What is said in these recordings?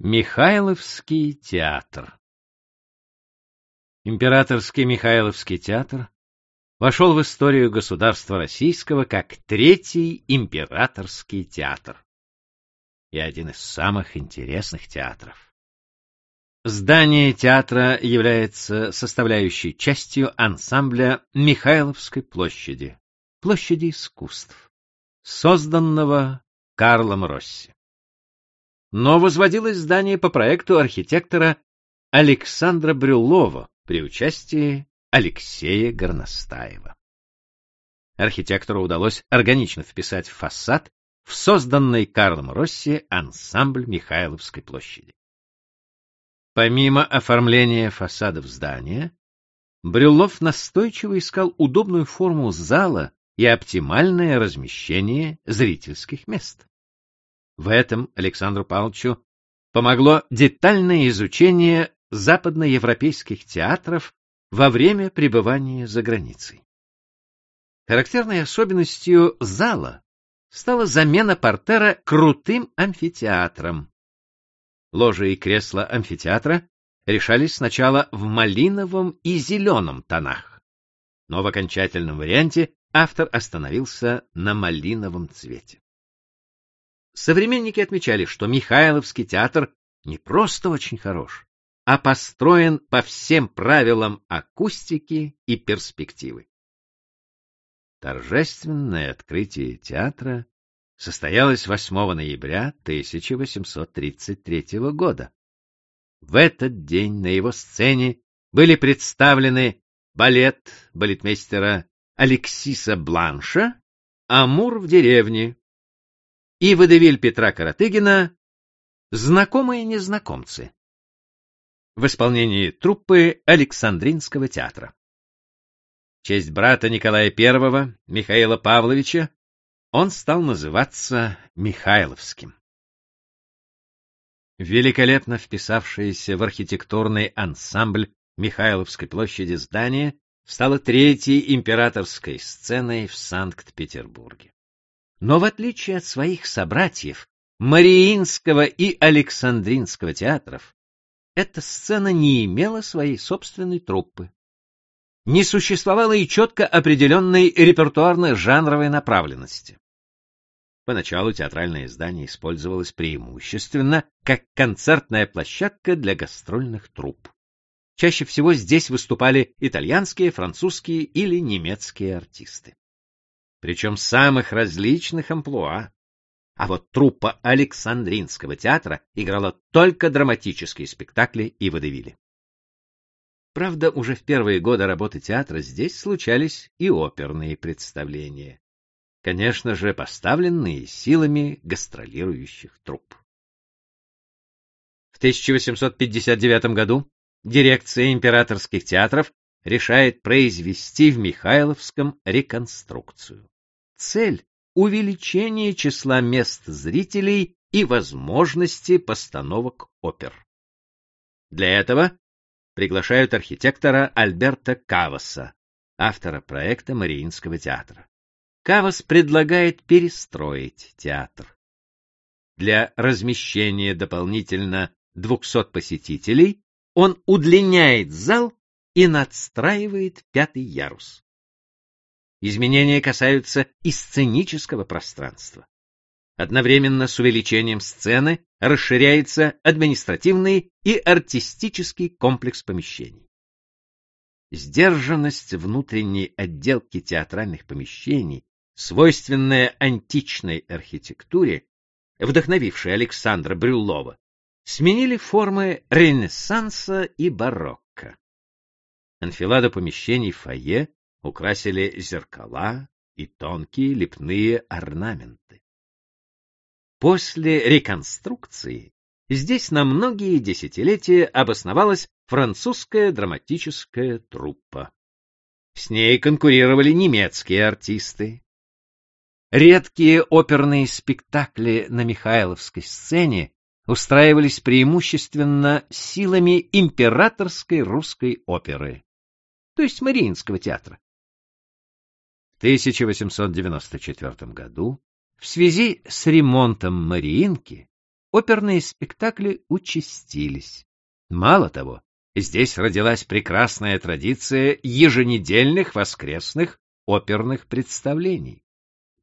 Михайловский театр Императорский Михайловский театр вошел в историю государства российского как третий императорский театр и один из самых интересных театров. Здание театра является составляющей частью ансамбля Михайловской площади, площади искусств, созданного Карлом Росси. Но возводилось здание по проекту архитектора Александра Брюлова при участии Алексея Горностаева. Архитектору удалось органично вписать фасад в созданный Карлом Росси ансамбль Михайловской площади. Помимо оформления фасадов здания, Брюллов настойчиво искал удобную форму зала и оптимальное размещение зрительских мест. В этом Александру Павловичу помогло детальное изучение западноевропейских театров во время пребывания за границей. Характерной особенностью зала стала замена портера крутым амфитеатром, Ложи и кресла амфитеатра решались сначала в малиновом и зеленом тонах, но в окончательном варианте автор остановился на малиновом цвете. Современники отмечали, что Михайловский театр не просто очень хорош, а построен по всем правилам акустики и перспективы. Торжественное открытие театра состоялась 8 ноября 1833 года. В этот день на его сцене были представлены балет балетмейстера Алексиса Бланша «Амур в деревне» и водевиль Петра Каратыгина «Знакомые незнакомцы» в исполнении труппы Александринского театра. В честь брата Николая I, Михаила Павловича, он стал называться Михайловским. Великолепно вписавшееся в архитектурный ансамбль Михайловской площади здание стало третьей императорской сценой в Санкт-Петербурге. Но в отличие от своих собратьев Мариинского и Александринского театров, эта сцена не имела своей собственной труппы. Не существовало и четко определенной репертуарно-жанровой направленности. Поначалу театральное здание использовалось преимущественно как концертная площадка для гастрольных труп. Чаще всего здесь выступали итальянские, французские или немецкие артисты. Причем самых различных амплуа. А вот труппа Александринского театра играла только драматические спектакли и водевили. Правда, уже в первые годы работы театра здесь случались и оперные представления конечно же, поставленные силами гастролирующих труп. В 1859 году дирекция императорских театров решает произвести в Михайловском реконструкцию. Цель — увеличение числа мест зрителей и возможности постановок опер. Для этого приглашают архитектора Альберта Каваса, автора проекта Мариинского театра. Кавас предлагает перестроить театр. Для размещения дополнительно 200 посетителей он удлиняет зал и надстраивает пятый ярус. Изменения касаются и сценического пространства. Одновременно с увеличением сцены расширяется административный и артистический комплекс помещений. Сдержанность внутренней отделки театральных помещений свойственная античной архитектуре, вдохновившей Александра Брюллова, сменили формы Ренессанса и барокко. Анфиладу помещений фойе украсили зеркала и тонкие лепные орнаменты. После реконструкции здесь на многие десятилетия обосновалась французская драматическая труппа. С ней конкурировали немецкие артисты, Редкие оперные спектакли на Михайловской сцене устраивались преимущественно силами императорской русской оперы, то есть Мариинского театра. В 1894 году в связи с ремонтом Мариинки оперные спектакли участились. Мало того, здесь родилась прекрасная традиция еженедельных воскресных оперных представлений.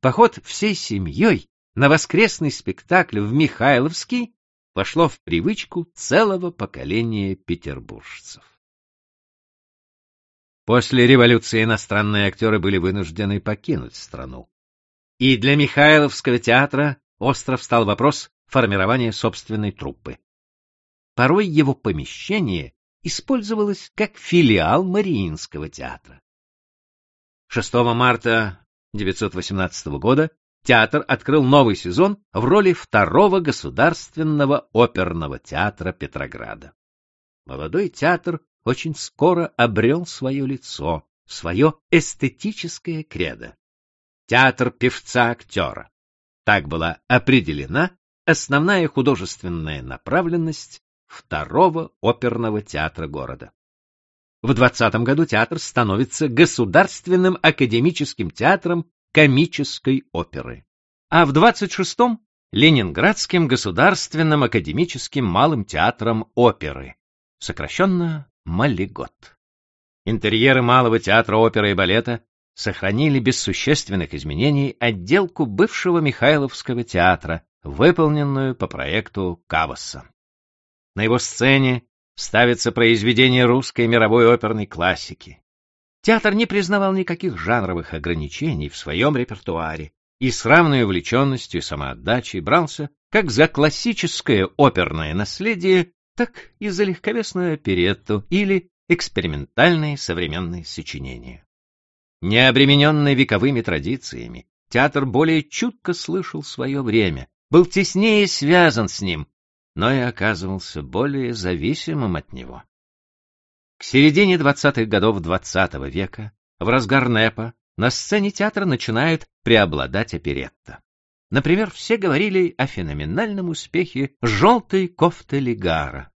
Поход всей семьей на воскресный спектакль в Михайловский вошло в привычку целого поколения петербуржцев. После революции иностранные актеры были вынуждены покинуть страну. И для Михайловского театра остров стал вопрос формирования собственной труппы. Порой его помещение использовалось как филиал Мариинского театра. 6 марта 1918 года театр открыл новый сезон в роли второго государственного оперного театра Петрограда. Молодой театр очень скоро обрел свое лицо, свое эстетическое кредо. Театр певца-актера. Так была определена основная художественная направленность второго оперного театра города. В 20 году театр становится государственным академическим театром комической оперы, а в 26-м — Ленинградским государственным академическим малым театром оперы, сокращенно Малигот. Интерьеры малого театра оперы и балета сохранили без существенных изменений отделку бывшего Михайловского театра, выполненную по проекту Каваса. На его сцене ставится произведение русской мировой оперной классики. Театр не признавал никаких жанровых ограничений в своем репертуаре и с равной увлеченностью и самоотдачей брался как за классическое оперное наследие, так и за легковесную оперетту или экспериментальные современные сочинения. Не обремененный вековыми традициями, театр более чутко слышал свое время, был теснее связан с ним, но и оказывался более зависимым от него. К середине двадцатых годов XX века, в разгар НЭПа, на сцене театра начинает преобладать оперетта. Например, все говорили о феноменальном успехе «желтой кофты Легара».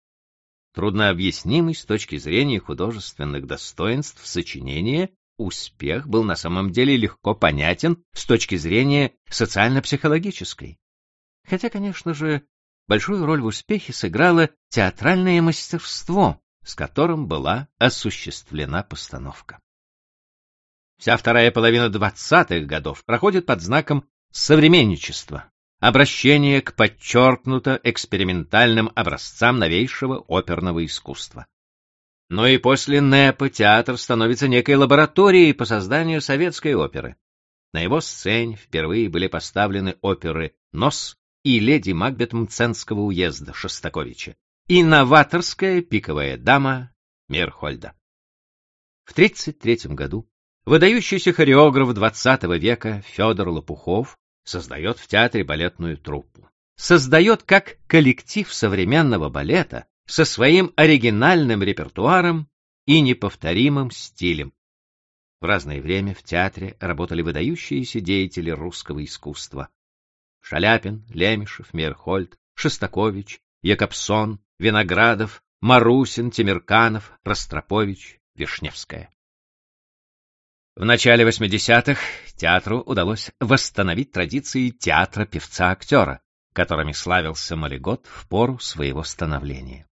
Труднообъяснимый с точки зрения художественных достоинств сочинения, успех был на самом деле легко понятен с точки зрения социально-психологической. Хотя, конечно же, большую роль в успехе сыграло театральное мастерство, с которым была осуществлена постановка. Вся вторая половина двадцатых годов проходит под знаком современничества, обращения к подчеркнуто экспериментальным образцам новейшего оперного искусства. Но и после НЭПа театр становится некой лабораторией по созданию советской оперы. На его сцене впервые были поставлены оперы «Нос» и «Леди Макбет Мценского уезда» Шостаковича и новаторская пиковая дама Мерхольда. В 1933 году выдающийся хореограф XX века Федор Лопухов создает в театре балетную труппу. Создает как коллектив современного балета со своим оригинальным репертуаром и неповторимым стилем. В разное время в театре работали выдающиеся деятели русского искусства. Шаляпин, Лемешев, Мерхольд, Шостакович, Якобсон, Виноградов, Марусин, Тимирканов, Ростропович, Вишневская. В начале 80-х театру удалось восстановить традиции театра певца-актера, которыми славился Малигот в пору своего становления.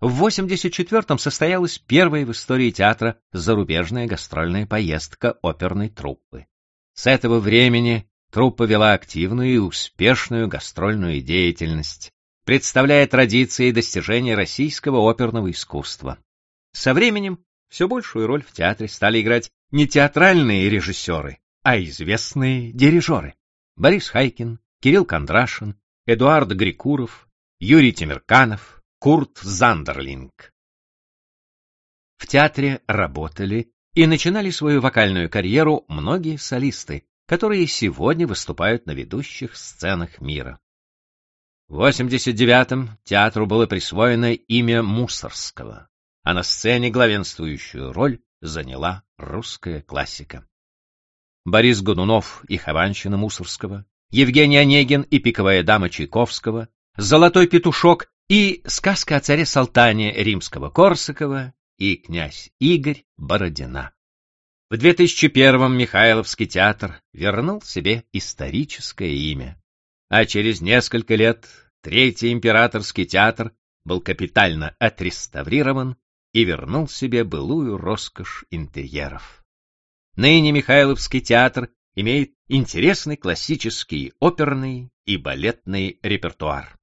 В 84-м состоялась первая в истории театра зарубежная гастрольная поездка оперной труппы. С этого времени труппа вела активную и успешную гастрольную деятельность, представляя традиции и достижения российского оперного искусства. Со временем все большую роль в театре стали играть не театральные режиссеры, а известные дирижеры. Борис Хайкин, Кирилл Кондрашин, Эдуард Грикуров, Юрий Тимирканов, Курт Зандерлинг. В театре работали и начинали свою вокальную карьеру многие солисты, которые сегодня выступают на ведущих сценах мира. В 89-м театру было присвоено имя Мусорского, а на сцене главенствующую роль заняла русская классика. Борис Годунов и Хованщина Мусорского, Евгений Онегин и пиковая дама Чайковского, Золотой петушок и сказка о царе Салтане Римского-Корсакова и князь Игорь Бородина. В 2001-м Михайловский театр вернул себе историческое имя а через несколько лет Третий императорский театр был капитально отреставрирован и вернул себе былую роскошь интерьеров. Ныне Михайловский театр имеет интересный классический оперный и балетный репертуар.